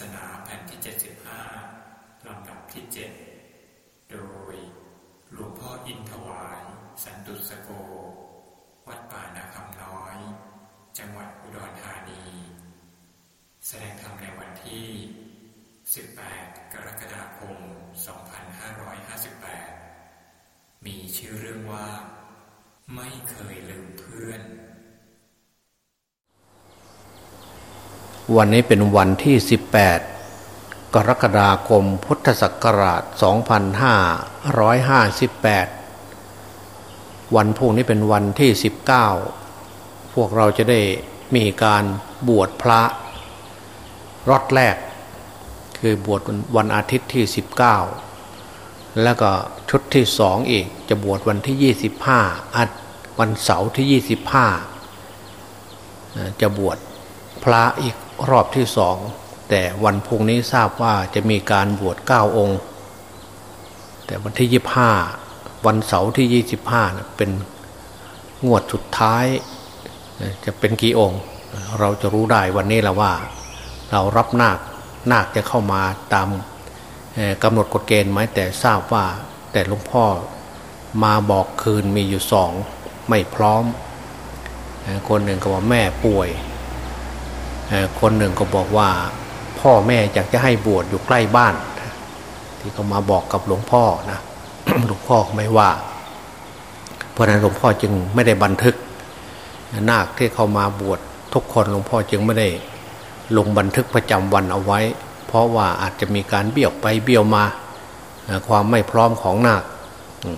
ศนาแผ่นที่ 75 ลำดับที่ 7 โดยหลวงพ่ออินถวาย สันตุสโก วัดป่านาคำน้อย จังหวัดอุดรธานี แสดงธรรมในวันที่ 18 กรกฎาคม 2558 มีชื่อเรื่องว่า ไม่เคยลืมเพื่อน วันนี้เป็นวันที่ 18 กรกฎาคมพุทธศักราช 2558 วันพรุ่งนี้เป็นวันที่ 19 พวกเราจะได้มีการบวชพระรอดแรก คือบวชวันอาทิตย์ที่ 19 แล้วก็ชุดที่สองอีกจะบวชวันที่ 25อัดวันเสาร์ที่ 25 จะบวชพระอีก รอบที่สอง แต่วันพุ่งนี้ทราบว่าจะมีการบวชเก้าองค์ แต่วันที่ยี่ห้าวันเสาร์ที่ยี่สิบห้าเป็นงวดสุดท้าย จะเป็นกี่องค์ เราจะรู้ได้วันนี้แล้วว่า เรารับนาคนาคจะเข้ามาตามกำหนดกฎเกณฑ์ไหมแต่ทราบว่าแต่หลวงพ่อมาบอกคืนมีอยู่สองไม่พร้อม คนหนึ่งก็ว่าแม่ป่วย คนหนึ่งก็บอกว่าพ่อแม่อยากจะให้บวชอยู่ใกล้บ้าน ที่เขามาบอกกับหลวงพ่อนะหลวงพ่อไม่ว่า เพราะนั้นหลวงพ่อจึงไม่ได้บันทึกนาคที่เขามาบวชทุกคนหลวงพ่อจึงไม่ได้ลงบันทึกประจำวันเอาไว้ เพราะว่าอาจจะมีการเบี้ยวไปเบี้ยวมาความไม่พร้อมของนาค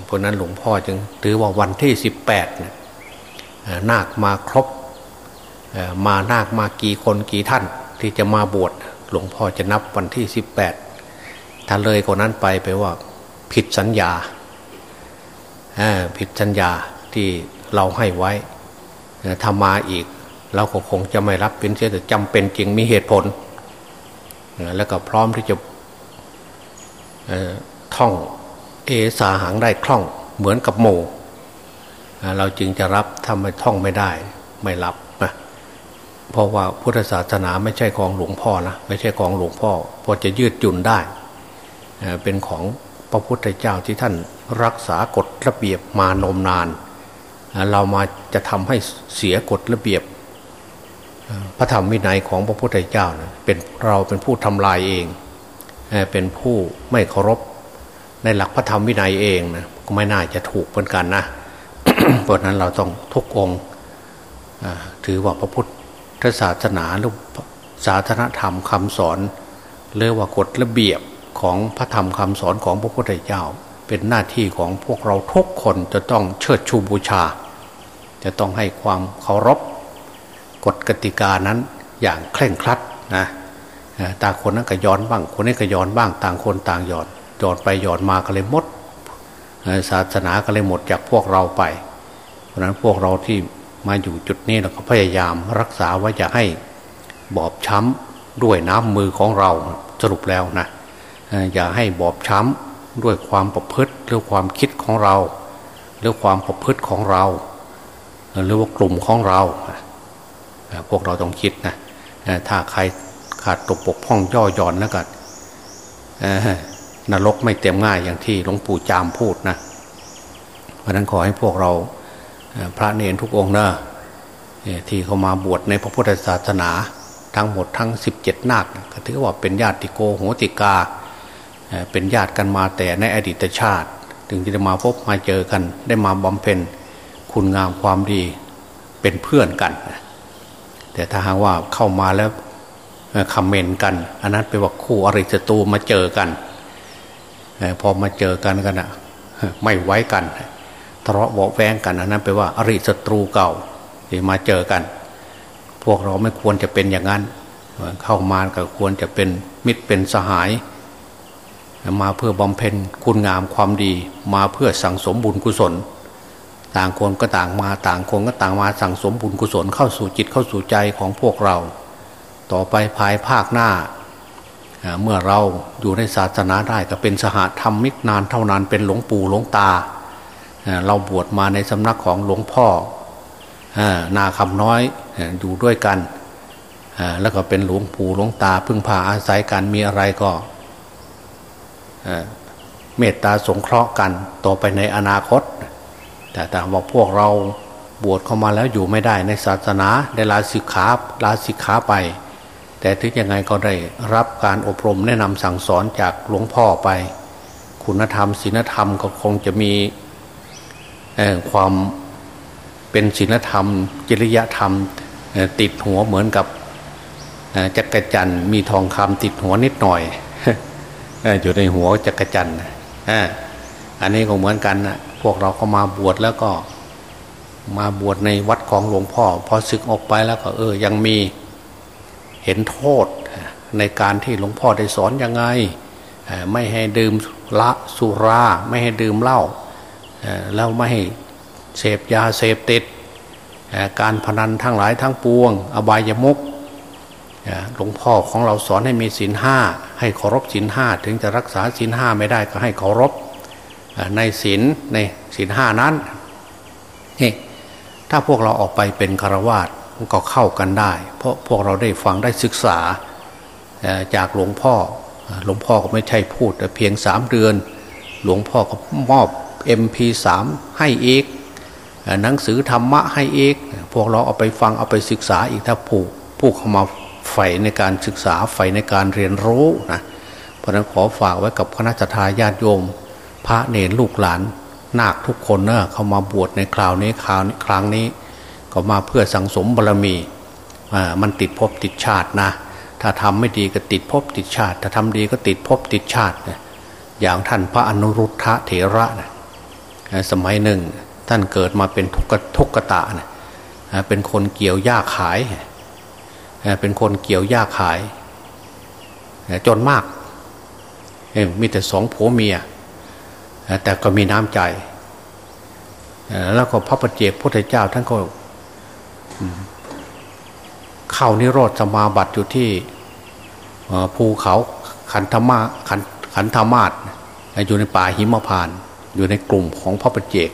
เพราะนั้นหลวงพ่อจึงถือว่าวันที่สิบแปดนาคมาครบ มานาคมากี่คนกี่ท่านที่จะมาบวชหลวงพ่อจะนับวันที่สิบแปดถ้าเลยกว่านั้นไปไปว่าผิดสัญญาผิดสัญญาที่เราให้ไว้ถ้ามาอีก เราก็คงจะไม่รับเป็นเสียแต่จำเป็นจริงมีเหตุผล แล้วก็พร้อมที่จะท่องเอสาหังได้คล่องเหมือนกับโมเราจึงจะรับทำไม่ท่องไม่ได้ ไม่รับ เพราะว่าพุทธศาสนาไม่ใช่ของหลวงพ่อนะไม่ใช่ของหลวงพ่อพอจะยืดหยุ่นได้เป็นของพระพุทธเจ้าที่ท่านรักษากฎระเบียบมานมนาน เรามาจะทำให้เสียกฎระเบียบ พระธรรมวินัยของพระพุทธเจ้านะเป็นเราเป็นผู้ทำลายเอง เป็นผู้ไม่เคารพในหลักพระธรรมวินัยเองนะก็ไม่น่าจะถูกเหมือนกันนะเพราะนั้นเราต้องทุกองถือว่าพระพุทธ ศาสนาหรือศาสนธรรมคำสอนเรียกว่ากฎระเบียบของพระธรรมคำสอนของพระพุทธเจ้า เป็นหน้าที่ของพวกเราทุกคนจะต้องเชิดชูบูชา จะต้องให้ความเคารพกฎกติกานั้นอย่างเคร่งครัดนะต่างคนนั้นก็ย้อนบ้าง คนนี้ก็ย้อนบ้างต่างคนต่างย้อนย้อนไปย้อนมาก็เลยหมดศาสนาก็เลยหมดจากพวกเราไป เพราะนั้นพวกเราที่ มาอยู่จุดนี้เราก็พยายามรักษาไว้จะให้บอบช้ำด้วยน้ำมือของเราสรุปแล้วนะอย่าให้บอบช้ำด้วยความประพฤติหรือความคิดของเราหรือความประพฤติของเราหรือว่ากลุ่มของเรา พวกเราต้องคิดนะถ้าใครขาดตกปกพ่องย่อหย่อนแล้วก็นรกไม่เต็มง่ายอย่างที่หลวงปู่จามพูดนะเพราะนั้นขอให้พวกเรา พระเนรทุกองค์นะที่เขามาบวชในพระพุทธศาสนาทั้งหมดทั้ง 17 นาคก็ถือว่าเป็นญาติโกโหติกา เป็นญาติกันมาแต่ในอดีตชาติ ถึงจะมาพบมาเจอกัน ได้มาบำเพ็ญคุณงามความดีเป็นเพื่อนกัน แต่ถ้าหากว่าเข้ามาแล้วคอมเมนต์กัน อันนั้นเป็นว่าคู่อริศตรูมาเจอกัน พอมาเจอกันกันอะไม่ไว้กัน ทะเลาะเบาแวงกันอันนั้นแปลว่าอริศัตรูเก่าที่มาเจอกัน พวกเราไม่ควรจะเป็นอย่างนั้น เข้ามาก็ควรจะเป็นมิตรเป็นสหาย มาเพื่อบำเพ็ญคุณงามความดี มาเพื่อสั่งสมบุญกุศล ต่างคนก็ต่างมาต่างคนก็ต่างมาสั่งสมบุญกุศลเข้าสู่จิตเข้าสู่ใจของพวกเรา ต่อไปภายภาคหน้าเมื่อเราอยู่ในศาสนาได้ก็เป็นสหธรรมมิกนานเท่านานเป็นหลวงปู่หลวงตา เราบวชมาในสำนักของหลวงพ่อนาคำน้อยอยู่ด้วยกัน แล้วก็เป็นหลวงปู่หลวงตาพึ่งพาอาศัยกันมีอะไรก็เมตตาสงเคราะห์กันต่อไปในอนาคต แต่แต่ว่าพวกเราบวชเข้ามาแล้วอยู่ไม่ได้ในศาสนาได้ลาสิกขาลาสิกขาไป แต่ถึงยังไงก็ได้รับการอบรมแนะนำสั่งสอนจากหลวงพ่อไป คุณธรรมศีลธรรมก็คงจะมี ความเป็นศีลธรรม จริยธรรมติดหัวเหมือนกับจักรจันมีทองคำติดหัวนิดหน่อยอยู่ในหัวจักรจันอันนี้ก็เหมือนกันนะพวกเราก็มาบวชแล้วก็มาบวชในวัดของหลวงพ่อ พอศึกออกไปแล้วก็เออ ยังมีเห็นโทษในการที่หลวงพ่อได้สอนยังไง ไม่ให้ดื่มละสุรา ไม่ให้ดื่มเหล้า แล้วไม่ให้เสพยาเสพติดการพนันทั้งหลายทั้งปวง อบายมุกหลวงพ่อของเราสอนให้มีศีลห้าให้เคารพศีลห้าถึงจะรักษาศีลห้าไม่ได้ก็ให้เคารพในศีลในศีลห้านั้นนี่ถ้าพวกเราออกไปเป็นคารวาสก็เข้ากันได้ เพราะพวกเราได้ฟังได้ศึกษาจากหลวงพ่อหลวงพ่อก็ไม่ใช่พูดแต่เพียงสามเดือน หลวงพ่อก็มอบ MP3 ให้อีกหนังสือธรรมะให้อีก พวกเราเอาไปฟังเอาไปศึกษาอีกถ้าผู้ผู้เข้ามาใฝ่ในการศึกษาใฝ่ในการเรียนรู้นะเพราะนั้นขอฝากไว้กับคณะทาญาติโยม พระเนรลูกหลานนาคทุกคนเนะเข้ามาบวชในคราวนี้คราวครั้งนี้ ก็มาเพื่อสังสมบารมีมันติดภพติดชาตินะ ถ้าทำไม่ดีก็ติดภพติดชาติ ถ้าทำดีก็ติดภพติดชาติ อย่างท่านพระอนุรุทธะเถระนะ สมัยหนึ่ง ท่านเกิดมาเป็นทุกทุกตะนะเป็นคนเกี่ยวหญ้าขาย เป็นคนเกี่ยวหญ้าขาย จนมาก มีแต่สองผัวเมีย แต่ก็มีน้ำใจ แล้วก็พระปฏิเจกพุทธเจ้าท่านก็เข้านิโรธสมาบัติอยู่ที่ภูเขาขันธมาขันขันธมาศอยู่ในป่าหิมพาน อยู่ในกลุ่มของพระปฏิเจก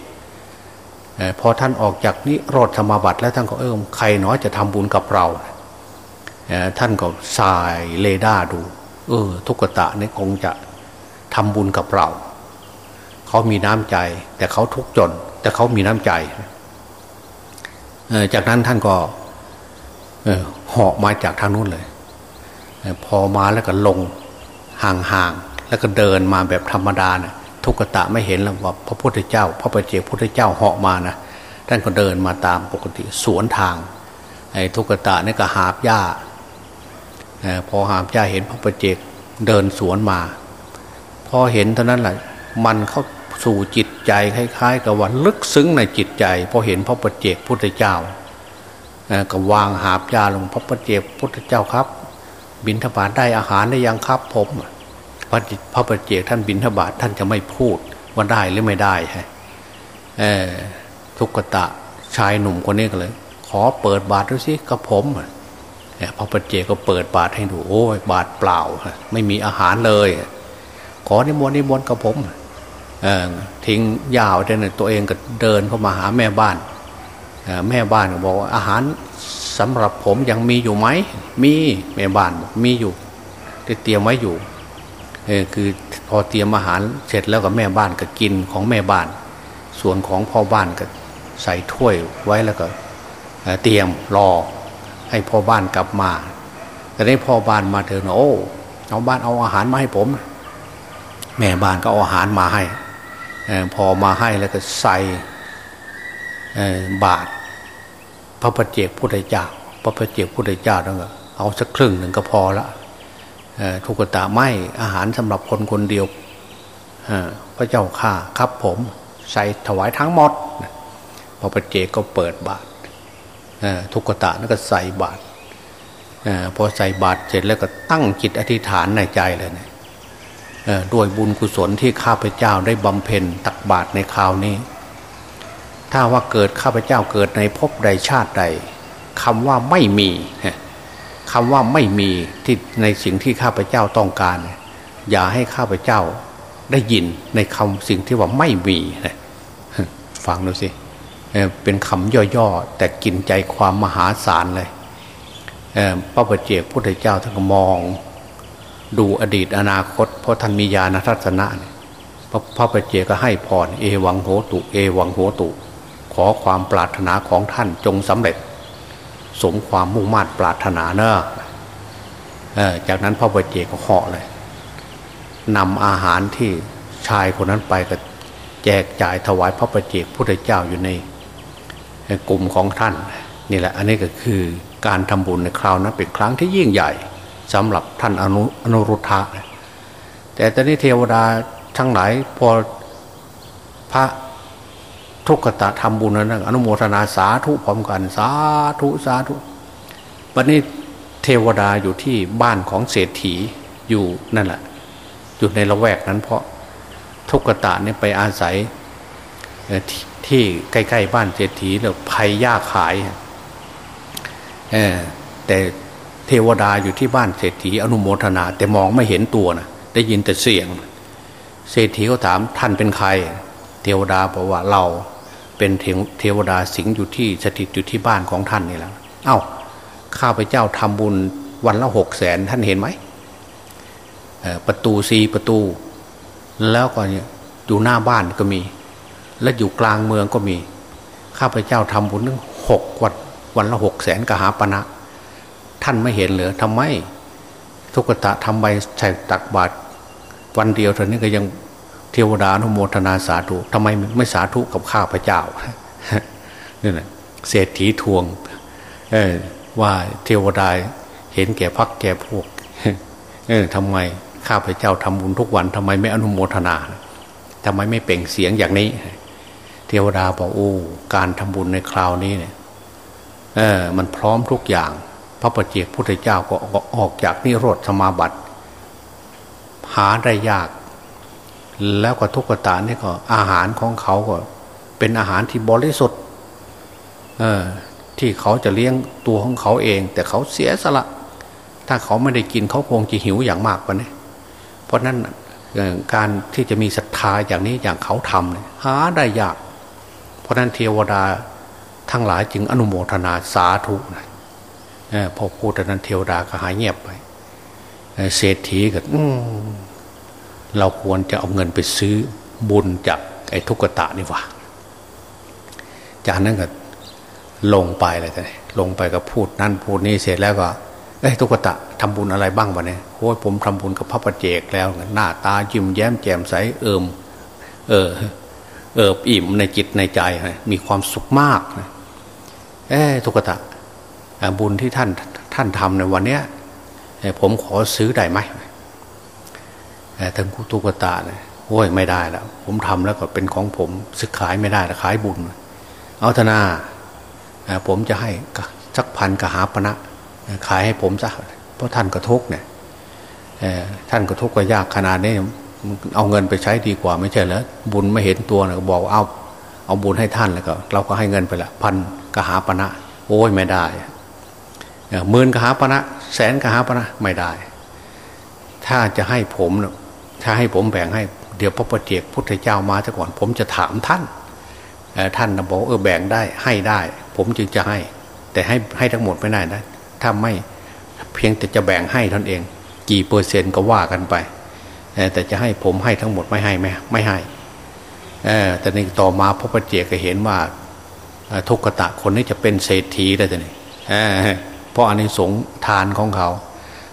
พอท่านออกจากนิโรธสมาบัติแล้วท่านก็เออใครน้อยจะทำบุญกับเรา ท่านก็สายเลด้าดู เออ ทุกตะนี่คงจะทำบุญกับเรา เขามีน้ำใจ แต่เขาทุกจน แต่เขามีน้ำใจจากนั้นท่านก็เหาะมาจากทางนู้นเลย พอมาแล้วก็ลงห่างๆแล้วก็เดินมาแบบธรรมดาเนะ่ย ทุกตะไม่เห็นแล้วว่าพระพุทธเจ้า พระปเจกพุทธเจ้าเหาะมานะท่านก็เดินมาตามปกติสวนทางไอ้ทุกตะนี่ก็หาบหญ้าพอหาบหญ้าเห็นพระปเจกเดินสวนมา พอเห็นเท่านั้นแหละมันเข้าสู่จิตใจคล้าย ๆ กับว่าลึกซึ้งในจิตใจพอเห็นพระปเจกพุทธเจ้าก็วางหาบหญ้าลงพระปเจกพุทธเจ้าครับ บินทบาทได้อาหารได้ยังครับผม พระพระปเจกท่านบินทบาทท่านจะไม่พูดว่าได้หรือไม่ได้ฮะทุกตะชายหนุ่มคนนี้ก็เลย ขอเปิดบาทดูสิกับผมพระปเจกก็เปิดบาทให้ดูโอ้ยบาทเปล่าไม่มีอาหารเลย ขอนิมนต์นิมนต์กับผมทิ้งยาวแต่เนี่ยตัวเองก็เดินเข้ามาหาแม่บ้านแม่บ้านก็บอกว่าอาหารสำหรับผมยังมีอยู่ไหมมีแม่บ้านมีอยู่เตรียมไว้อยู่ คือพอเตรียมอาหารเสร็จแล้วก็แม่บ้านก็กินของแม่บ้าน ส่วนของพ่อบ้านก็ใส่ถ้วยไว้แล้วก็เตรียมรอให้พ่อบ้านกลับมา แต่นี้พ่อบ้านมาเถอะโอ้เอาบ้านเอาอาหารมาให้ผม แม่บ้านก็เอาอาหารมาให้พอมาให้แล้วก็ใส่บาทพระประเจกพุทธเจ้า พระประเจกพุทธเจ้าแล้วก็เอาสักครึ่งหนึ่งก็พอละ ทุกตาไม่อาหารสำหรับคนคนเดียวพระเจ้าข่าครับผมใส่ถวายทั้งหมดพอปเจก็เปิดบาตรทุกตาแล้วก็ใส่บาตรพอใส่บาตรเสร็จแล้วก็ตั้งจิตอธิษฐานในใจเลยนะด้วยบุญกุศลที่ข้าพเจ้าได้บำเพ็ญตักบาตรในคราวนี้ ถ้าว่าเกิดข้าพเจ้าเกิดในภพใดชาติใดคำว่าไม่มี คำว่าไม่มีที่ในสิ่งที่ข้าพเจ้าต้องการ อย่าให้ข้าพเจ้าได้ยินในคำสิ่งที่ว่าไม่มีนะฟังดูสิเป็นคำย่อๆ แต่กินใจความมหาศาลเลยพระปเจกพุทธเจ้าท่านก็มอง ดูอดีตอนาคต เพราะท่านมีญาณทัศนะพระพระปเจกก็ให้พรเอวังโหตุ เอวังโหตุ ขอความปรารถนาของท่านจงสำเร็จ สมความมุ่งมั่นปรารถนาเนอะจากนั้นพระปเจก็เหาะเลยนำอาหารที่ชายคนนั้นไปก็แจกจ่ายถวายพระประเจกพุทธเจ้าอยู่ในกลุ่มของท่านนี่แหละอันนี้ก็คือการทำบุญในคราวนั้นเป็นครั้งที่ยิ่งใหญ่สำหรับท่านอนุอนุรุทธะแต่ตอนนี้เทวดาทั้งหลายพอพระ ทุกขตะทำบุญนั้นอนุโมทนาสาธุพร้อมกันสาธุสาธุวันนี้เทวดาอยู่ที่บ้านของเศรษฐีอยู่นั่นแหละอยู่ในละแวกนั้นเพราะทุกขตะเนี่ยไปอาศัยที่ใกล้ๆบ้านเศรษฐีแล้วภัยยากขายแต่เทวดาอยู่ที่บ้านเศรษฐีอนุโมทนา แต่มองไม่เห็นตัวนะได้ยินแต่เสียง เศรษฐีเขาถามท่านเป็นใคร เทวดาบอกว่าเราเป็นเทวดาสิงอยู่ที่สถิตอยู่ที่บ้านของท่านนี่แหละเอา้าข้าพเจ้าทำบุญวันละหกแสนท่านเห็นไหมประตูสีประตู แล้วก็อยู่หน้าบ้านก็มี และอยู่กลางเมืองก็มี ข้าพเจ้าทำบุญถึงหกวันวันละหกแสนกหาปณะท่านไม่เห็นเหรอทำไมทุกตะทำใบใส่ตักบาตรวันเดียวเท่านี้ก็ยัง เทวดานุโมทนาสาธุทำไมไม่สาธุกับข้าพเจ้านี่แหละเศรษฐีทวงว่าเทวดาเห็นแก่พักแก่พวกเออทำไมข้าพเจ้าทำบุญทุกวันทำไมไม่อนุโมทนาทำไมไม่เป่งเสียงอย่างนี้ เทวดาบอกโอ้การทำบุญในคราวนี้เนี่ยเออมันพร้อมทุกอย่าง พระปฏิเจกพุทธเจ้าก็ออกจากนิโรธสมาบัติ หาได้ยาก แล้วก็ทุกตานี่ก็อาหารของเขาก็ เป็นอาหารที่บริสุทธิ์เออที่เขาจะเลี้ยงตัวของเขาเอง แต่เขาเสียสละ ถ้าเขาไม่ได้กินเขาคงจะหิวอย่างมากกว่านี้เพราะนั้นการที่จะมีศรัทธาอย่างนี้อย่างเขาทำเนี่ยหาได้ยาก เพราะนั้นเทวดาทั้งหลายจึงอนุโมทนาสาธุนะพอพูดนั้นเทวดาก็หายเงียบไปเศรษฐีก็ เราควรจะเอาเงินไปซื้อบุญจากไอ้ทุกตะนี่วะจากนั้นก็ลงไปเลยแต่ลงไปก็พูดนั่นพูดนี่เสร็จแล้วก็เอ้ยทุกตะทำบุญอะไรบ้างวะเนี่ยโอ้ยผมทำบุญกับพระประเจกแล้ว หน้าตาจิ้มแย้มแจ่มใสเอิมเออเอิบอิ่มในจิตในใจ มีความสุขมากเอ้ทุกตะบุญที่ท่านท่านทำในวันเนี้ยผมขอซื้อได้ไหม ทั้งทุกตะเนี่ยโอ้ยไม่ได้แล้วผมทำแล้วก็เป็นของผมสึกขายไม่ได้ขายบุญ เอาธนาผมจะให้สักพันกหาปณะขายให้ผมซะเพราะท่านก็ทุกเนี่ยท่านก็ทุกก็ยากขนาดนี้เอาเงินไปใช้ดีกว่าไม่ใช่เหรอบุญไม่เห็นตัวนะบอกเอาเอาบุญให้ท่านแล้วก็ เราก็ให้เงินไปละพันกหาปณะ โอ้ยไม่ได้หมื่นกหาปณะแสนกหาปณะไม่ได้ ถ้าจะให้ผม ถ้าให้ผมแบ่งให้เดี๋ยวพระปฏิเจกพุทธเจ้ามาซะก่อน ผมจะถามท่านท่านบอกเออแบ่งได้ให้ได้ ผมจึงจะให้ แต่ให้ให้ทั้งหมดไม่ได้นะถ้าไม่เพียงแต่จะแบ่งให้ท่านเอง กี่เปอร์เซ็นต์ก็ว่ากันไปแต่จะให้ผมให้ทั้งหมดไม่ให้ไหมไม่ให้แต่ในต่อมาพระปเจก็เห็นว่าทุกตะคนนี้จะเป็นเศรษฐีได้แต่นี่เพราะอันนี้สงทานของเขา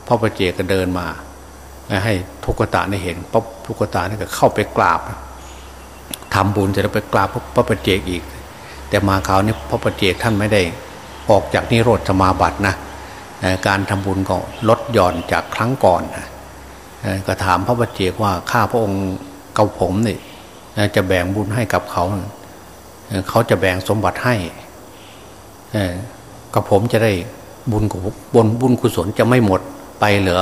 พระปเจก็เดินมา ให้ทุกตะได้เห็นพระทุกตะนี่ก็เข้าไปกราบทำบุญจะไปกราบพระปเจกอีก แต่มาคราวนี้พระปเจกท่านไม่ได้ออกจากนิโรธสมาบัตินะการทำบุญก็ลดหย่อนจากครั้งก่อนก็ถามพระบัจเจกว่าข้าพระองค์เกาผมนี่จะแบ่งบุญให้กับเขา เขาจะแบ่งสมบัติให้กับผมจะได้บุญกุบนบุญกุศลจะไม่หมดไปเหลือ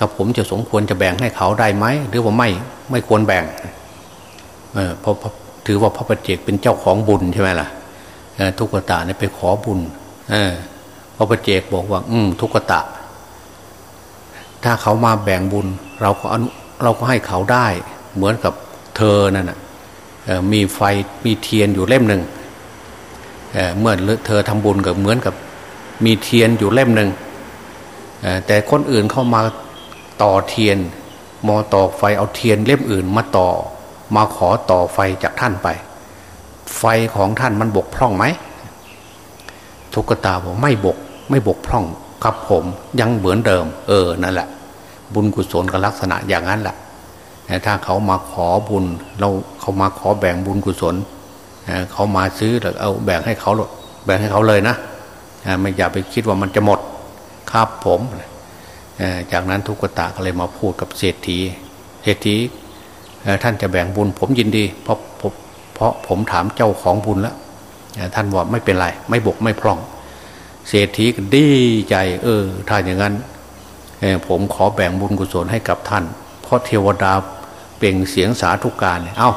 กับผมจะสมควรจะแบ่งให้เขาได้ไหมหรือว่าไม่ไม่ควรแบ่งเพราะถือว่าพระปฏิเจกเป็นเจ้าของบุญใช่ไหมล่ะทุกตาเนี่ยไปขอบุญพระปฏิเจกบอกว่า อืมทุกตะ ถ้าเขามาแบ่งบุญ เราก็อนุเราก็ให้เขาได้ เหมือนกับเธอนั่นนะมีไฟมีเทียนอยู่เล่มหนึ่งเเมื่อเธอทำบุญกับเหมือนกับ มีเทียนอยู่เล่มหนึ่งแต่คนอื่นเข้ามา ต่อเทียนมอต่อไฟเอาเทียนเล่มอื่นมาต่อ มาขอต่อไฟจากท่านไป ไฟของท่านมันบกพร่องไหมทุกตาบอกไม่บก ไม่บกพร่องครับผมยังเหมือนเดิม เออนั่นแหละ บุญกุศลกับลักษณะอย่างนั้นแหละถ้าเขามาขอบุญ เราเขามาขอแบ่งบุญกุศลเขามาซื้อแล้วเอาแบ่งให้เขาแบ่งให้เขาเลยนะไม่อย่าไปคิดว่ามันจะหมดครับผม จากนั้นทุกตาก็เลยมาพูดกับเศรษฐี เศรษฐีท่านจะแบ่งบุญผมยินดี เพราะเพราะผมถามเจ้าของบุญแล้วท่านว่าไม่เป็นไร ไม่บกไม่พร่อง เศรษฐีก็ดีใจ เออ ถ้าอย่างนั้นผมขอแบ่งบุญกุศลให้กับท่าน เพราะเทวดาเปล่งเสียงสาธุการเนี่ยเอา้า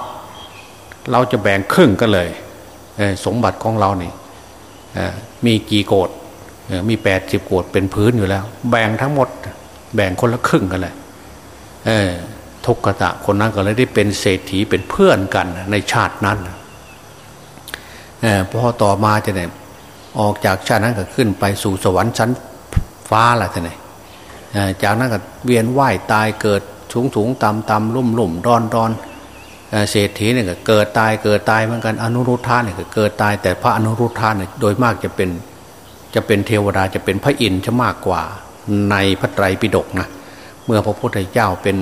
เราจะแบ่งครึ่งกันเลย สมบัติของเราเนี่ยมีกี่โกด มีแปดสิบโกดเป็นพื้นอยู่แล้ว แบ่งทั้งหมด แบ่งคนละครึ่งกันเลยทุกขตะคนนั้นก็เลยได้เป็นเศรษฐีเป็นเพื่อนกันในชาตินั้นพอต่อมาจะเนี่ยออกจากชาตินั้นก็ขึ้นไปสู่สวรรค์ชั้นฟ้าละท่านไหนจากนั้นก็เวียนว่ายตายเกิดสูงสูงต่ำต่ำลุ่มลุ่มดอนดอนเศรษฐีเนี่ยก็เกิดตายเกิดตายเหมือนกันอนุรุทธาเนี่ยก็เกิดตายแต่พระอนุรุทธาเนี่ยโดยมากจะเป็น จะเป็นเทวดาจะเป็นพระอินทร์จะมากกว่าในพระไตรปิฎกนะเมื่อพระพุทธเจ้าเป็น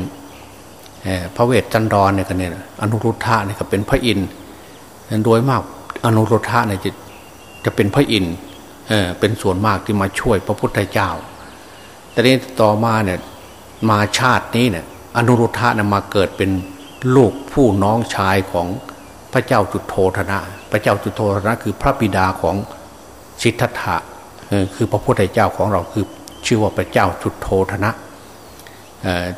พระเวทจันดรเนี่ยกันเนี่ยอนุรุทธะเนี่ยก็เป็นพระอินทร์โดยมากอนุรุทธะเนี่ยจะจะเป็นพระอินทร์เป็นส่วนมากที่มาช่วยพระพุทธเจ้า แต่นี้ต่อมาเนี่ยมาชาตินี้เนี่ยอนุรุทธะเนี่ยมาเกิดเป็นลูกผู้น้องชายของพระเจ้าจุดโทธนะ พระเจ้าจุดโทธนะคือพระบิดาของสิทธัตถะ คือพระพุทธเจ้าของเราคือชื่อว่าพระเจ้าจุดโทธนะ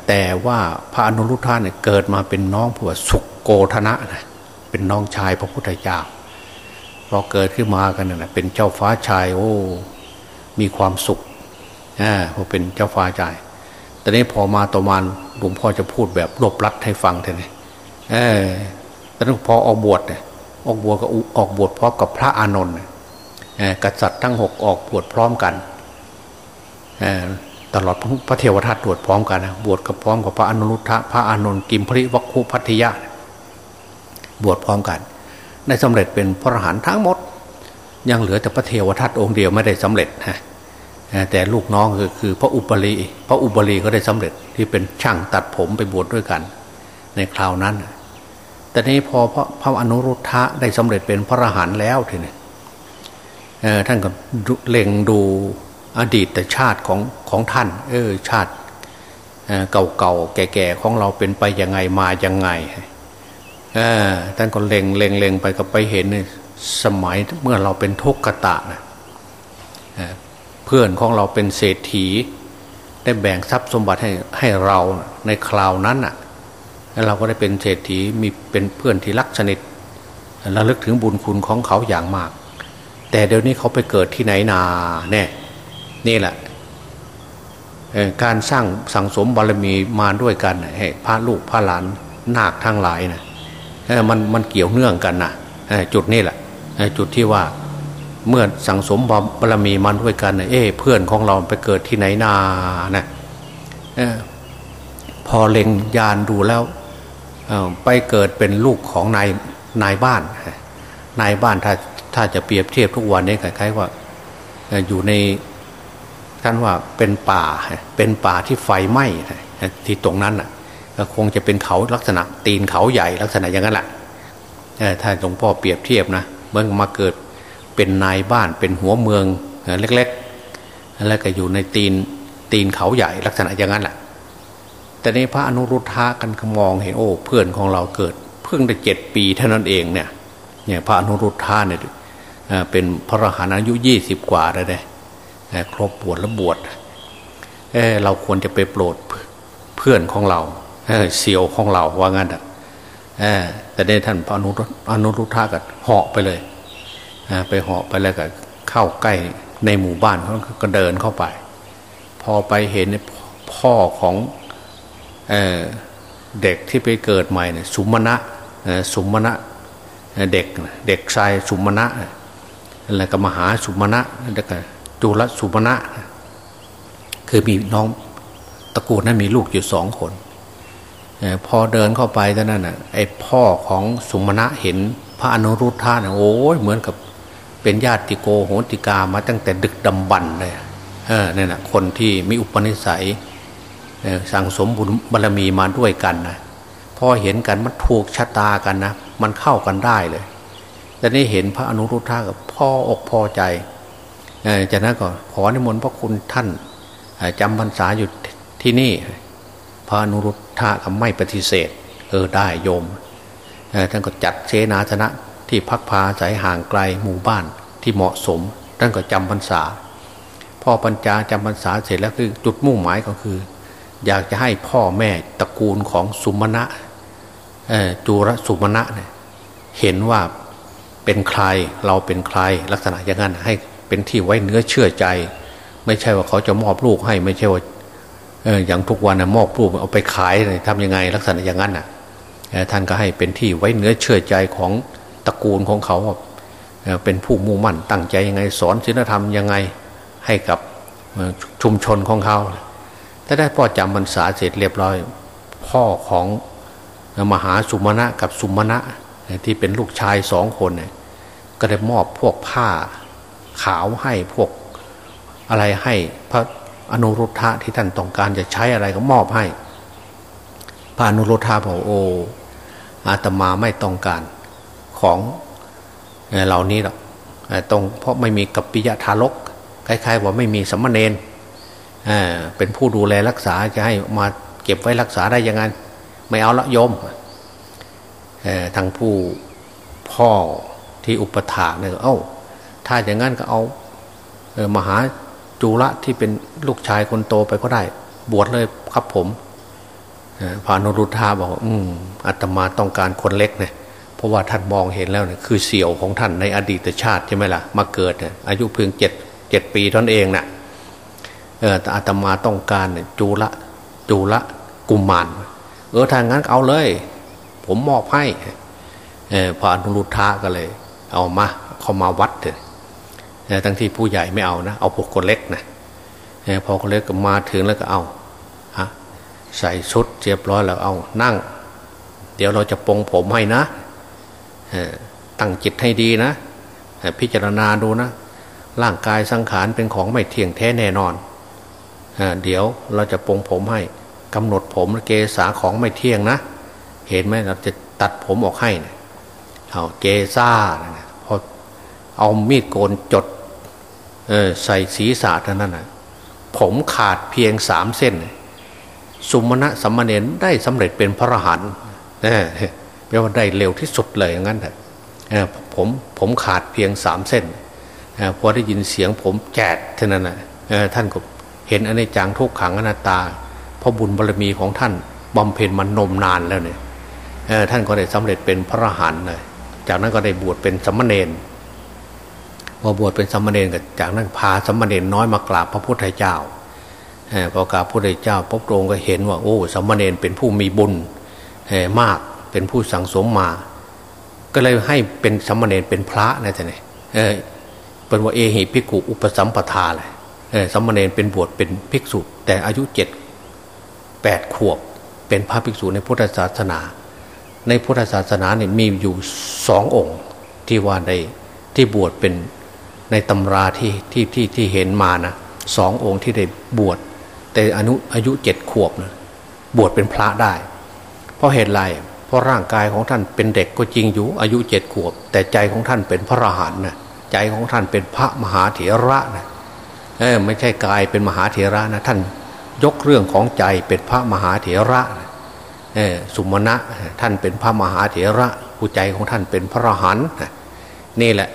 แต่ว่าพระอนุรุทธะเนี่ยเกิดมาเป็นน้องผัวสุกโกธนะนะเป็นน้องชายพระพุทธเจ้าพอเกิดขึ้นมากันน่ะเป็นเจ้าฟ้าชายโอ้มีความสุขอ่าพอเป็นเจ้าฟ้าชายแต่นี้พอมาต่อมาหลวงพ่อจะพูดแบบรบรัดให้ฟังเท่านี้เออแต่พอออกบวชเนี่ยออกบวชก็ออกบวชพร้อมกับพระอานนท์ กษัตริย์ทั้งหกออกบวชพร้อมกันตลอดพระเทวทัตบวชพร้อมกันนะบวชกับพร้อมกับพระอนุรุทธะพระอานนท์กิมพริวัคคุพัทยะบวชพร้อมกันได้สำเร็จเป็นพระอรหันต์ทั้งหมด ยังเหลือแต่พระเทวทัตองค์เดียวไม่ได้สำเร็จฮะแต่ลูกน้องคือคือพระอุปรีพระอุปรีก็ได้สำเร็จที่เป็นช่างตัดผมไปบวชดด้วยกัน ในคราวนั้น แต่นี้พอพระพระอนุรุทธะได้สำเร็จเป็นพระอรหันต์แล้วทีนี้ ท่านก็เล็งดูอดีตชาติของของท่าน เออชาติเก่าๆแก่ๆของเราเป็นไปยังไงมายังไงท่านก็เล็งเล็งเล็งไปก็ไปเห็นสมัยเมื่อเราเป็นทุกขตะนะเพื่อนของเราเป็นเศรษฐี ได้แบ่งทรัพย์สมบัติให้ให้เราในคราวนั้นอะแล้วเราก็ได้เป็นเศรษฐีมีเป็นเพื่อนที่รักสนิทระลึกถึงบุญคุณของเขาอย่างมาก แต่เดี๋ยวนี้เขาไปเกิดที่ไหนนาแน่นี่แหละการสร้างสังสมบารมีมาด้วยกันให้พระลูกพระหลานนาคทั้งหลายนะมันมันเกี่ยวเนื่องกันนะจุดนี้แหละจุดที่ว่าเมื่อสังสมบารมีมันด้วยกันเอ้เพื่อนของเราไปเกิดที่ไหนนานะพอเล็งยานดูแล้วไปเกิดเป็นลูกของนายนายบ้านนายบ้านถ้า ถ้าจะเปรียบเทียบทุกวันนี้คล้ายๆว่าอยู่ในท่านว่าเป็นป่า เป็นป่าที่ไฟไหม้ที่ตรงนั้นอะก็คงจะเป็นเขาลักษณะตีนเขาใหญ่ลักษณะอย่างนั้นแหละถ้าหลวงพ่อเปรียบเทียบนะเมื่อมาเกิดเป็นนายบ้านเป็นหัวเมืองเล็กๆแล้วก็อยู่ในตีนตีนเขาใหญ่ลักษณะอย่างนั้นแหละแต่ในพระอนุรุทธะกันมองเห็นโอ้เพื่อนของเราเกิด เพิ่งได้เจ็ดปีเท่านั้นเองเนี่ยเนี่ยพระอนุรุทธะเนี่ย เป็นพระอรหันต์อายุยี่สิบกว่าแล้เนยครบบวชแล้วบวชเเราควรจะไปโปรดเพื่อนของเราเสี่ยวของเราว่างั้นอะแต่ได้ท่านพระอนุอนุรุทธะก็เหาะไปเลยไปเหาะไปแล้วก็เข้าใกล้ในหมู่บ้านเขาก็เดินเข้าไป พอไปเห็นพ่อของเเด็กที่ไปเกิดใหม่เนี่ยสุมาณะสุมาณะเด็กเด็กชายสุมาณะ แล้วก็มหาสุมาณะแล้วก็จุลสุมาณะคือมีน้องตระกูลนั้นมีลูกอยู่สองคนพอเดินเข้าไปเท่านั้นน่ะไอพ่อของสุมาณะเห็นพระอนุรุทธะนะโอ้ยเหมือนกับเป็นญาติโกโหติกามาตั้งแต่ดึกดำบรรเลยเออเนี่ยนะคนที่มีอุปนิสัยสั่งสมบุญบารรมีมาด้วยกันนะพอเห็นกันมันถูกชะตากันนะ มันเข้ากันได้เลย แต่นี่เห็นพระอนุรุทธะกับพ่ออกพอใจจากนั้นก็ขอในมนต์พระคุณท่านจำพรรษาอยู่ที่นี่ พระอนุรุทธะก็ไม่ปฏิเสธ เออได้โยมท่านก็จัดเสนาสนะที่พักพาสายห่างไกลหมู่บ้านที่เหมาะสมท่านก็จำพรรษาพ่อปัญจาจำพรรษาเสร็จแล้วคือจุดมุ่งหมายก็คือ อยากจะให้พ่อแม่ตระกูลของสุมาณะจูรสุมาณะเห็นว่า เป็นใครเราเป็นใครลักษณะอย่างนั้นให้เป็นที่ไว้เนื้อเชื่อใจ ไม่ใช่ว่าเขาจะมอบลูกให้ไม่ใช่ว่าอย่างทุกวันนะมอบลูกเอาไปขายทำยังไง ลักษณะอย่างนั้นน่ะท่านก็ให้เป็นที่ไว้เนื้อเชื่อใจของตระกูลของเขาเป็นผู้มุ่งมั่นตั้งใจยังไง สอนศีลธรรมยังไงให้กับชุมชนของเขาถ้าได้พ่อจำพรรษาเสร็จเรียบร้อย พ่อของมหาสุมาณะกับสุมาณะ ที่เป็นลูกชายสองคนเนี่ยก็ได้มอบพวกผ้าขาวให้พวกอะไรให้พระอนุรุทธะที่ท่านต้องการจะใช้อะไรก็มอบให้ พระอนุรุทธะบอกโออาตมาไม่ต้องการของเหล่านี้หรอกตรงเพราะไม่มีกัปปิยะทารกคล้ายๆ ว่าไม่มีสัมมาเนนเป็นผู้ดูแลรักษาจะให้มาเก็บไว้รักษาได้ยังไงไม่เอาละโยม ทางผู้พ่อที่อุปถากเนี่ยเอ้า ถ้าอย่างนั้นก็เอามหาจุระที่เป็นลูกชายคนโตไปก็ได้ บวชเลยครับผมพานุรุทธาบอกอืมอาตมาต้องการคนเล็กเนี่ยเพราะว่าท่านมองเห็นแล้วเนี่ยคือเสี่ยวของท่านในอดีตชาติใช่ไหมล่ะ มาเกิดเนี่ยอายุเพียงเจ็ดเจ็ดปีท่านเองนะ่ะเออแต่อาตมาต้องการเนี่ยจุระจุระกุมารเออทางนั้นเอาเลย ผมมอบให้พออนุรุทธะก็เลย เอามาเขามาวัดเลยทั้งที่ผู้ใหญ่ไม่เอานะ เอาพวกคนเล็กนะพอคนเล็กก็มาถึงแล้วก็เอาฮะใส่ชุดเรียบร้อยแล้วเอานั่ง เดี๋ยวเราจะปรงผมให้นะตั้งจิตให้ดีนะพิจารณาดูนะ ร่างกายสังขารเป็นของไม่เที่ยงแท้แน่นอนเดี๋ยวเราจะปรงผมให้กำหนดผมเกษาของไม่เที่ยงนะ เห็นไหมเราจะตัดผมออกให้เอาเกษาพอเอามีดโกนจดใส่ศีรษะเท่านั้นนะผมขาดเพียงสามเส้น สุมาณะสัมมาเนนได้สำเร็จเป็นพระอรหันต์แปลว่าได้เร็วที่สุดเลยอย่างนั้นแหละผมผมขาดเพียงสามเส้นพอได้ยินเสียงผมแจดเท่านั้นนะท่านก็เห็นอันจังทุกขังอนัตตา เพราะบุญบารมีของท่านบำเพ็ญมันนมนานแล้วเนี่ย ท่านก็ได้สำเร็จเป็นพระรหันต์เลยจากนั้นก็ได้บวชเป็นสัมมาเนนพอบวชเป็นสัมมาเนนก็จากนั้นพาสัมมาเนนน้อยมากราบพระพุทธเจ้าพอกราบพระพุทธเจ้าพระองค์ก็เห็นว่าโอ้สัมมาเนนเป็นผู้มีบุญมากเป็นผู้สั่งสมมา ก็เลยให้เป็นสัมมาเนนเป็นพระนะท่านเนี่ยเป็นว่าเอหิภิกขุอุปสัมปทาเลยสัมมาเนนเป็นบวชเป็นภิกษุ แต่อายุเจ็ดแปดขวบเป็นพระภิกษุในพุทธศาสนา ในพุทธศาสนาเนี่ยมีอยู่สององค์ที่ว่าในที่บวชเป็นในตำราที่ที่ที่ที่เห็นมานะสององค์ที่ได้บวชแต่อนุอายุเจ็ดขวบนะบวชเป็นพระได้ เพราะเหตุไรเพราะร่างกายของท่านเป็นเด็กก็จริงอยู่อายุเจ็ดขวบ แต่ใจของท่านเป็นพระอรหันต์นะใจของท่านเป็นพระมหาเถระนะเออไม่ใช่กายเป็นมหาเถระนะท่านยกเรื่องของใจเป็นพระมหาเถระ สุมาณะท่านเป็นพระมหาเถระผู้ใจของท่านเป็นพระอรหันต์นี่แหละ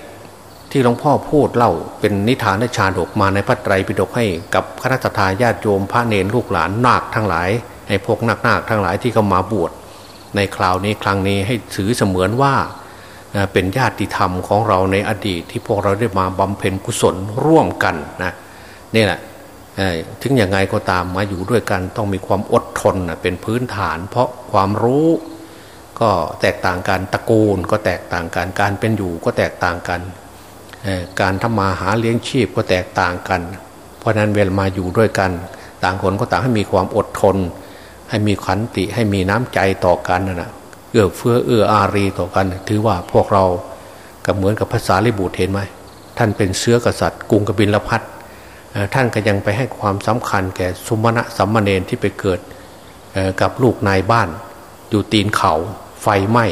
ที่หลวงพ่อพูดเล่าเป็นนิทานและชาดกมาในพระไตรปิฎกให้กับคณะทาญาติโยมพระเนรลูกหลานนาคทั้งหลายให้พวกนักนาคทั้งหลายที่เข้ามาบวชในคราวนี้ครั้งนี้ให้ถือเสมือนว่าเป็นญาติธรรมของเราในอดีตที่พวกเราได้มาบำเพ็ญกุศลร่วมกันนะนี่แหละ ถึงอย่างไงก็ตามมาอยู่ด้วยกันต้องมีความอดทนเป็นพื้นฐาน เพราะความรู้ก็แตกต่างกันตระกูลก็แตกต่างกันการเป็นอยู่ก็แตกต่างกันการทำมาหาเลี้ยงชีพก็แตกต่างกัน เพราะนั้นเวลามาอยู่ด้วยกัน ต่างคนก็ต่างให้มีความอดทน ให้มีขันติให้มีน้ำใจต่อกันนะเอื้อเฟื้อเอื้ออารีต่อกัน ถือว่าพวกเราก็เหมือนกับภาษาลิบุตรเห็นไหมท่านเป็นเชื้อกษัตริย์กรุงกบิลพัท ท่านก็ยังไปให้ความสำคัญแก่สุมาณะสัมมาเนนที่ไปเกิดกับลูกนายบ้าน อยู่ตีนเขาไฟไหม้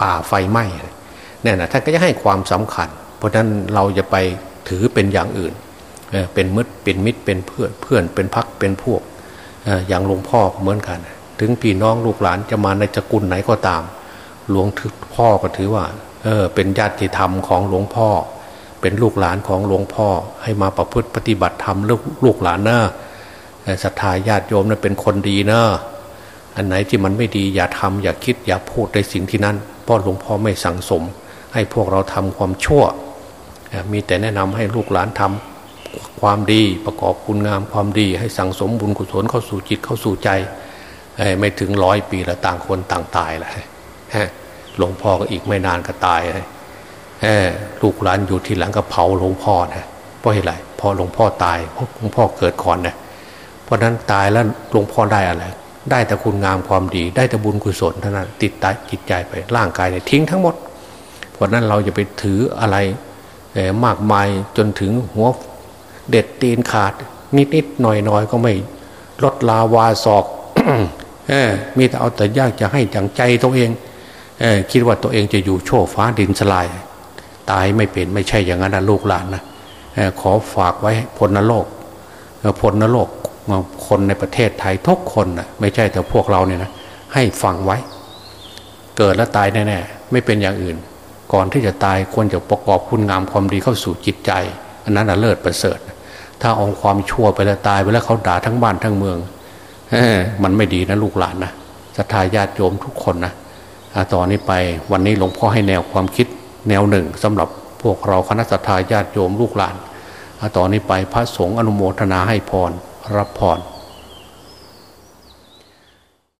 ป่าไฟไหม้เนี่ยนะท่านก็จะให้ความสำคัญ เพราะฉะนั้นเราจะไปถือเป็นอย่างอื่นเป็นมิตรเป็นมิตรเป็นเพื่อนเพื่อนเป็นพักเป็นพวกอย่างหลวงพ่อเหมือนกัน ถึงพี่น้องลูกหลานจะมาในจักุลไหนก็ตาม หลวงพ่อก็ถือว่าเออเป็นญาติธรรมของหลวงพ่อ เป็นลูกหลานของหลวงพ่อ ให้มาประพฤติปฏิบัติธรรมลูกลูกหลานเนอะศรัทธาญาติโยมนะเป็นคนดีเนอะอันไหนที่มันไม่ดีอย่าทำอย่าคิดอย่าพูดในสิ่งที่นั้นพราะหลวงพ่อไม่สั่งสม ให้พวกเราทำความชั่ว มีแต่แนะนำให้ลูกหลานทำความดีประกอบคุณงามความดี ให้สั่งสมบุญกุศลเข้าสู่จิตเข้าสู่ใจไม่ถึงร้อยปีแล้วต่างคนต่างตายแล้วหลวงพ่อก็อีกไม่นานก็ตายลู ลูกหลานอยู่ที่หลังก็เผาหลวงพ่อนะเพราะอะไรพอหลวงพ่อตายเพราะหลวงพ่อเกิดก่อนนะเพราะนั้นตายแล้วหลวงพ่อได้อะไร ได้แต่คุณงามความดี ได้แต่บุญกุศลเท่านั้นติดตายจิตใจไปร่างกายเนี่ยทิ้งทั้งหมด เพราะนั้นเราจะไปถืออะไรมากมายจนถึงหัวเด็ดตีนขาด นิดๆหน่อยๆก็ไม่ลดลาวาศอกมีแต่เอาแต่ยากจะให้จังใจตัวเองคิดว่าตัวเองจะอยู่โชว์ฟ้าดินสลาย ตายไม่เป็นไม่ใช่อย่างนั้นนะลูกหลานนะขอฝากไว้พลนรกพลนรกคนในประเทศไทยทุกคนนะไม่ใช่แต่พวกเราเนี่ยนะให้ฟังไว้ เกิดแล้วตายแน่ๆไม่เป็นอย่างอื่น ก่อนที่จะตายควรจะประกอบคุณงามความดีเข้าสู่จิตใจ อันนั้นเลิศประเสริฐ ถ้าเอาความชั่วไปแล้วตายไปแล้วเขาด่าทั้งบ้านทั้งเมืองมันไม่ดีนะลูกหลานนะศรัทธาญาติโยมทุกคนนะต่อนนี้ไปวันนี้หลวงพ่อให้แนวความคิด แนวหนึ่งสำหรับพวกเราคณะสัตยาญาติโยมลูกหลาน ต่อนนี้ไปพระสงฆ์อนุโมทนาให้พร รับพร